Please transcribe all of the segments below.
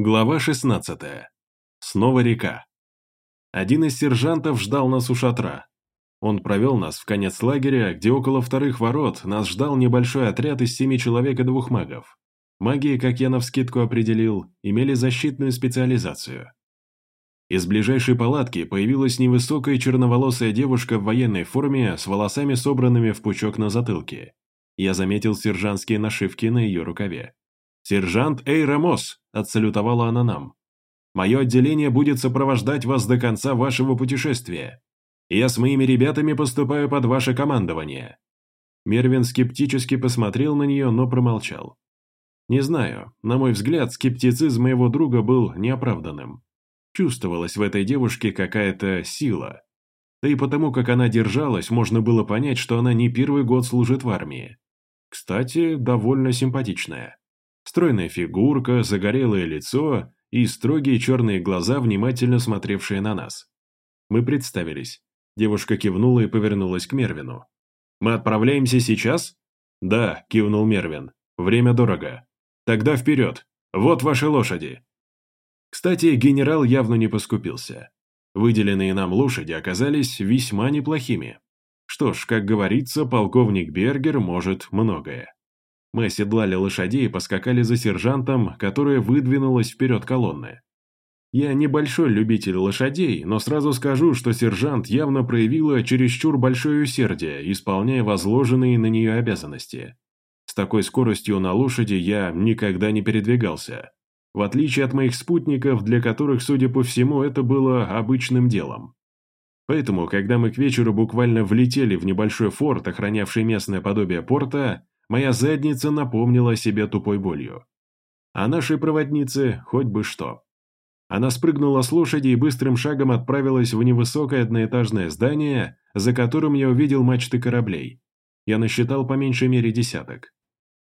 Глава 16. Снова река. Один из сержантов ждал нас у шатра. Он провел нас в конец лагеря, где около вторых ворот нас ждал небольшой отряд из семи человек и двух магов. Маги, как я навскидку определил, имели защитную специализацию. Из ближайшей палатки появилась невысокая черноволосая девушка в военной форме с волосами собранными в пучок на затылке. Я заметил сержантские нашивки на ее рукаве. «Сержант Эй Рамос!» – отсалютовала она нам. «Мое отделение будет сопровождать вас до конца вашего путешествия. Я с моими ребятами поступаю под ваше командование». Мервин скептически посмотрел на нее, но промолчал. Не знаю, на мой взгляд, скептицизм моего друга был неоправданным. Чувствовалась в этой девушке какая-то сила. Да и потому, как она держалась, можно было понять, что она не первый год служит в армии. Кстати, довольно симпатичная. Стройная фигурка, загорелое лицо и строгие черные глаза, внимательно смотревшие на нас. Мы представились. Девушка кивнула и повернулась к Мервину. «Мы отправляемся сейчас?» «Да», – кивнул Мервин. «Время дорого. Тогда вперед. Вот ваши лошади». Кстати, генерал явно не поскупился. Выделенные нам лошади оказались весьма неплохими. Что ж, как говорится, полковник Бергер может многое. Мы оседлали лошадей и поскакали за сержантом, которая выдвинулась вперед колонны. Я небольшой любитель лошадей, но сразу скажу, что сержант явно проявила чересчур большое усердие, исполняя возложенные на нее обязанности. С такой скоростью на лошади я никогда не передвигался. В отличие от моих спутников, для которых, судя по всему, это было обычным делом. Поэтому, когда мы к вечеру буквально влетели в небольшой форт, охранявший местное подобие порта, моя задница напомнила о себе тупой болью. А нашей проводнице хоть бы что. Она спрыгнула с лошади и быстрым шагом отправилась в невысокое одноэтажное здание, за которым я увидел мачты кораблей. Я насчитал по меньшей мере десяток.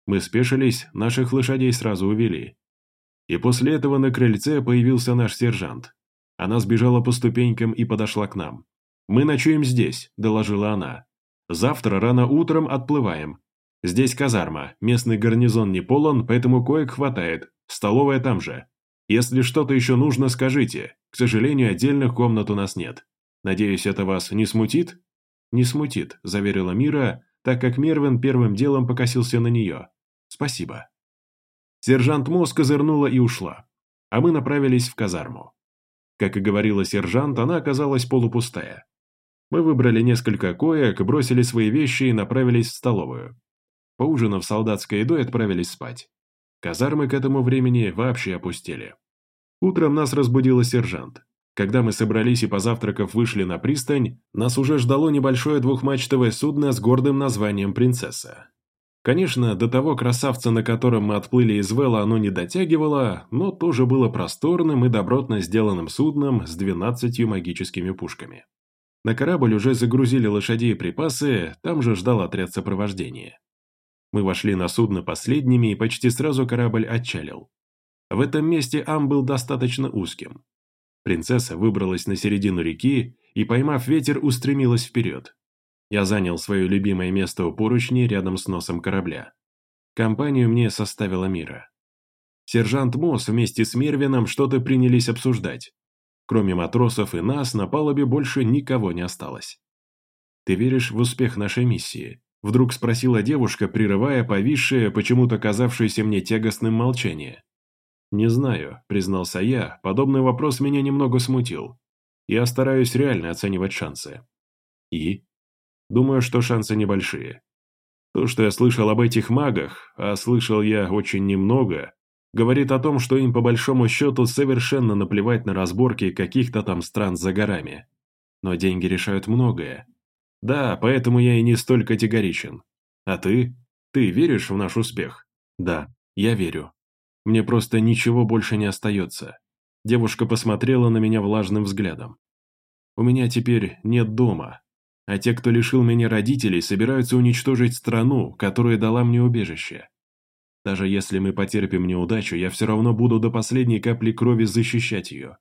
Мы спешились, наших лошадей сразу увели. И после этого на крыльце появился наш сержант. Она сбежала по ступенькам и подошла к нам. «Мы ночуем здесь», – доложила она. «Завтра рано утром отплываем. Здесь казарма, местный гарнизон не полон, поэтому коек хватает, столовая там же. Если что-то еще нужно, скажите. К сожалению, отдельных комнат у нас нет. Надеюсь, это вас не смутит?» «Не смутит», – заверила Мира, так как Мервин первым делом покосился на нее. «Спасибо». Сержант Мосс козырнула и ушла, а мы направились в казарму. Как и говорила сержант, она оказалась полупустая. Мы выбрали несколько коек, бросили свои вещи и направились в столовую. Поужинав солдатской едой, отправились спать. Казармы к этому времени вообще опустели. Утром нас разбудила сержант. Когда мы собрались и позавтракав вышли на пристань, нас уже ждало небольшое двухмачтовое судно с гордым названием «Принцесса». Конечно, до того красавца, на котором мы отплыли из Вела, оно не дотягивало, но тоже было просторным и добротно сделанным судном с двенадцатью магическими пушками. На корабль уже загрузили лошади и припасы, там же ждал отряд сопровождения. Мы вошли на судно последними, и почти сразу корабль отчалил. В этом месте Ам был достаточно узким. Принцесса выбралась на середину реки и, поймав ветер, устремилась вперед. Я занял свое любимое место у поручни рядом с носом корабля. Компанию мне составила Мира. Сержант Мосс вместе с Мервином что-то принялись обсуждать. Кроме матросов и нас, на палубе больше никого не осталось. «Ты веришь в успех нашей миссии?» Вдруг спросила девушка, прерывая повисшее, почему-то казавшееся мне тягостным молчание. «Не знаю», — признался я, подобный вопрос меня немного смутил. «Я стараюсь реально оценивать шансы». «И?» «Думаю, что шансы небольшие. То, что я слышал об этих магах, а слышал я очень немного, говорит о том, что им по большому счету совершенно наплевать на разборки каких-то там стран за горами. Но деньги решают многое, да, поэтому я и не столь категоричен. А ты? Ты веришь в наш успех? Да, я верю. Мне просто ничего больше не остается. Девушка посмотрела на меня влажным взглядом. У меня теперь нет дома, а те, кто лишил меня родителей, собираются уничтожить страну, которая дала мне убежище. Даже если мы потерпим неудачу, я все равно буду до последней капли крови защищать ее.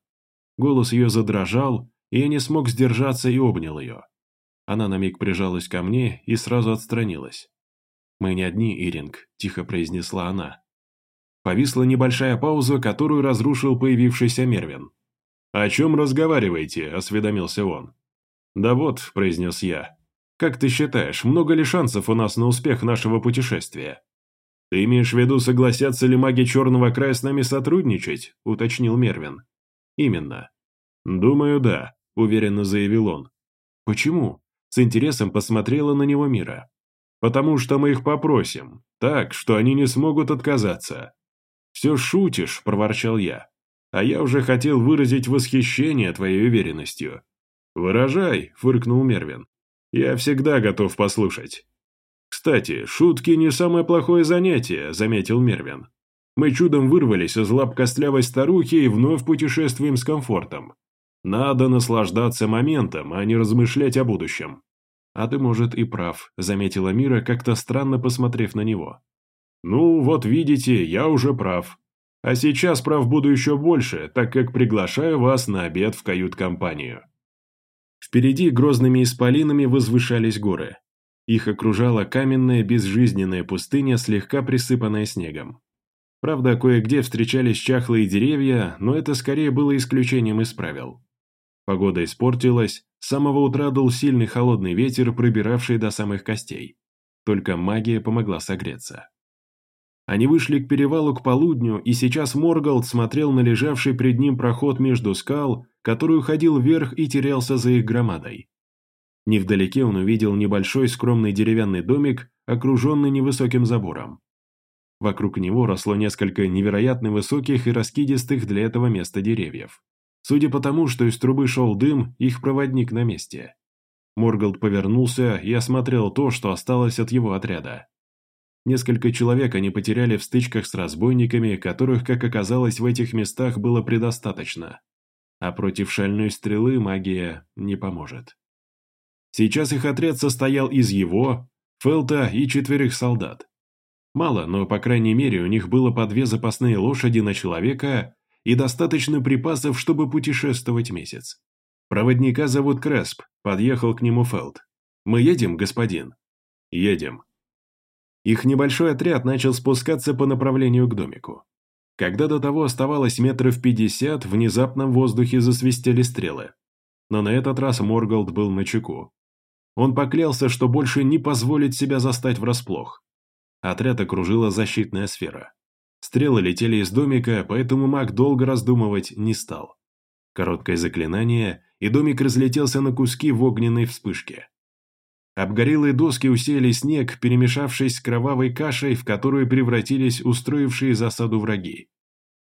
Голос ее задрожал, и я не смог сдержаться и обнял ее. Она на миг прижалась ко мне и сразу отстранилась. «Мы не одни, Иринг», – тихо произнесла она. Повисла небольшая пауза, которую разрушил появившийся Мервин. «О чем разговариваете?» – осведомился он. «Да вот», – произнес я. «Как ты считаешь, много ли шансов у нас на успех нашего путешествия?» «Ты имеешь в виду, согласятся ли маги Черного края с нами сотрудничать?» – уточнил Мервин. «Именно». «Думаю, да», – уверенно заявил он. «Почему?» – с интересом посмотрела на него Мира. «Потому что мы их попросим, так, что они не смогут отказаться». «Все шутишь», – проворчал я. «А я уже хотел выразить восхищение твоей уверенностью». «Выражай», – фыркнул Мервин. «Я всегда готов послушать». «Кстати, шутки не самое плохое занятие», — заметил Мервин. «Мы чудом вырвались из лап костлявой старухи и вновь путешествуем с комфортом. Надо наслаждаться моментом, а не размышлять о будущем». «А ты, может, и прав», — заметила Мира, как-то странно посмотрев на него. «Ну, вот видите, я уже прав. А сейчас прав буду еще больше, так как приглашаю вас на обед в кают-компанию». Впереди грозными исполинами возвышались горы. Их окружала каменная безжизненная пустыня, слегка присыпанная снегом. Правда, кое-где встречались чахлые деревья, но это скорее было исключением из правил. Погода испортилась, с самого утра дул сильный холодный ветер, пробиравший до самых костей. Только магия помогла согреться. Они вышли к перевалу к полудню, и сейчас Моргалд смотрел на лежавший пред ним проход между скал, который уходил вверх и терялся за их громадой. Невдалеке он увидел небольшой скромный деревянный домик, окруженный невысоким забором. Вокруг него росло несколько невероятно высоких и раскидистых для этого места деревьев. Судя по тому, что из трубы шел дым, их проводник на месте. Моргалд повернулся и осмотрел то, что осталось от его отряда. Несколько человек они потеряли в стычках с разбойниками, которых, как оказалось, в этих местах было предостаточно. А против шальной стрелы магия не поможет. Сейчас их отряд состоял из его, Фелта и четверых солдат. Мало, но, по крайней мере, у них было по две запасные лошади на человека и достаточно припасов, чтобы путешествовать месяц. Проводника зовут Кресп, подъехал к нему Фелд. «Мы едем, господин?» «Едем». Их небольшой отряд начал спускаться по направлению к домику. Когда до того оставалось метров пятьдесят, внезапно в воздухе засвистели стрелы. Но на этот раз Морголд был начеку. Он поклялся, что больше не позволит себя застать врасплох. Отряд окружила защитная сфера. Стрелы летели из домика, поэтому маг долго раздумывать не стал. Короткое заклинание, и домик разлетелся на куски в огненной вспышке. Обгорелые доски усеяли снег, перемешавшись с кровавой кашей, в которую превратились устроившие засаду враги.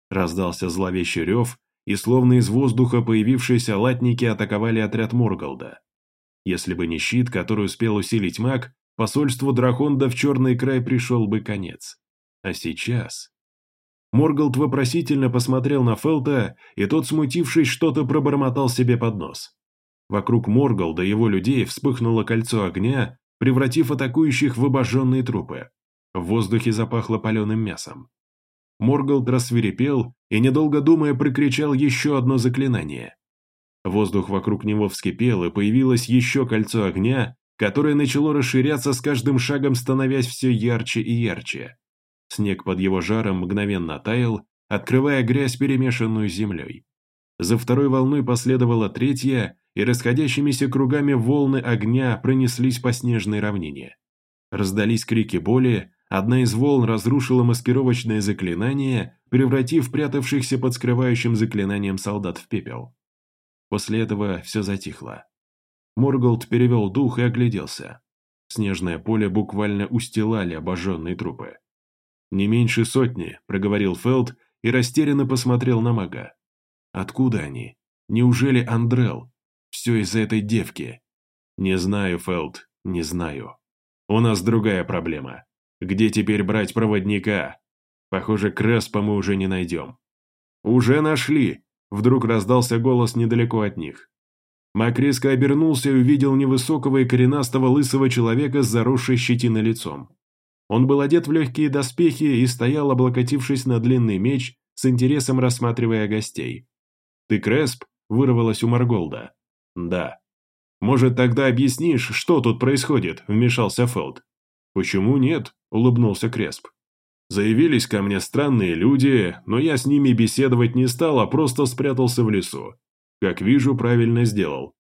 Раздался зловещий рев, и словно из воздуха появившиеся латники атаковали отряд Морголда. Если бы не щит, который успел усилить маг, посольству Драхонда в Черный край пришел бы конец. А сейчас... Моргалд вопросительно посмотрел на Фелта, и тот, смутившись, что-то пробормотал себе под нос. Вокруг Моргалда и его людей вспыхнуло кольцо огня, превратив атакующих в обожженные трупы. В воздухе запахло паленым мясом. Моргалд рассверепел и, недолго думая, прикричал еще одно заклинание. Воздух вокруг него вскипел, и появилось еще кольцо огня, которое начало расширяться с каждым шагом, становясь все ярче и ярче. Снег под его жаром мгновенно таял, открывая грязь, перемешанную с землей. За второй волной последовала третья, и расходящимися кругами волны огня пронеслись по снежной равнине. Раздались крики боли, одна из волн разрушила маскировочное заклинание, превратив прятавшихся под скрывающим заклинанием солдат в пепел. После этого все затихло. Морголд перевел дух и огляделся. Снежное поле буквально устилали обожженные трупы. «Не меньше сотни», — проговорил Фелд и растерянно посмотрел на мага. «Откуда они? Неужели Андрел? Все из-за этой девки?» «Не знаю, Фелд, не знаю. У нас другая проблема. Где теперь брать проводника? Похоже, Креспа мы уже не найдем». «Уже нашли», Вдруг раздался голос недалеко от них. Мак резко обернулся и увидел невысокого и коренастого лысого человека с заросшей щетиной лицом. Он был одет в легкие доспехи и стоял, облокотившись на длинный меч, с интересом рассматривая гостей. «Ты Кресп?» – вырвалось у Марголда. «Да». «Может, тогда объяснишь, что тут происходит?» – вмешался Фелд. «Почему нет?» – улыбнулся Кресп. Заявились ко мне странные люди, но я с ними беседовать не стал, а просто спрятался в лесу. Как вижу, правильно сделал.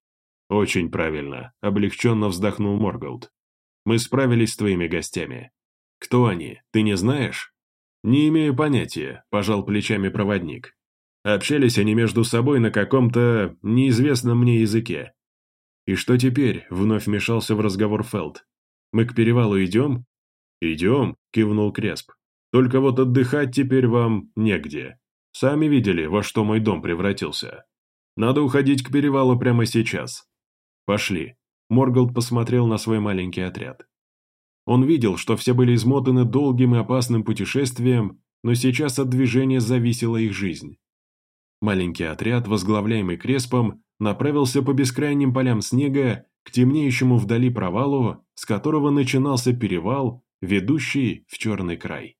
Очень правильно, облегченно вздохнул Морголд. Мы справились с твоими гостями. Кто они, ты не знаешь? Не имею понятия, пожал плечами проводник. Общались они между собой на каком-то неизвестном мне языке. «И что теперь?» — вновь вмешался в разговор Фелд. «Мы к перевалу идем?» «Идем», — кивнул Кресп. «Только вот отдыхать теперь вам негде. Сами видели, во что мой дом превратился. Надо уходить к перевалу прямо сейчас. Пошли». Морголд посмотрел на свой маленький отряд. Он видел, что все были измотаны долгим и опасным путешествием, но сейчас от движения зависела их жизнь. Маленький отряд, возглавляемый Креспом, направился по бескрайним полям снега к темнеющему вдали провалу, с которого начинался перевал, ведущий в черный край.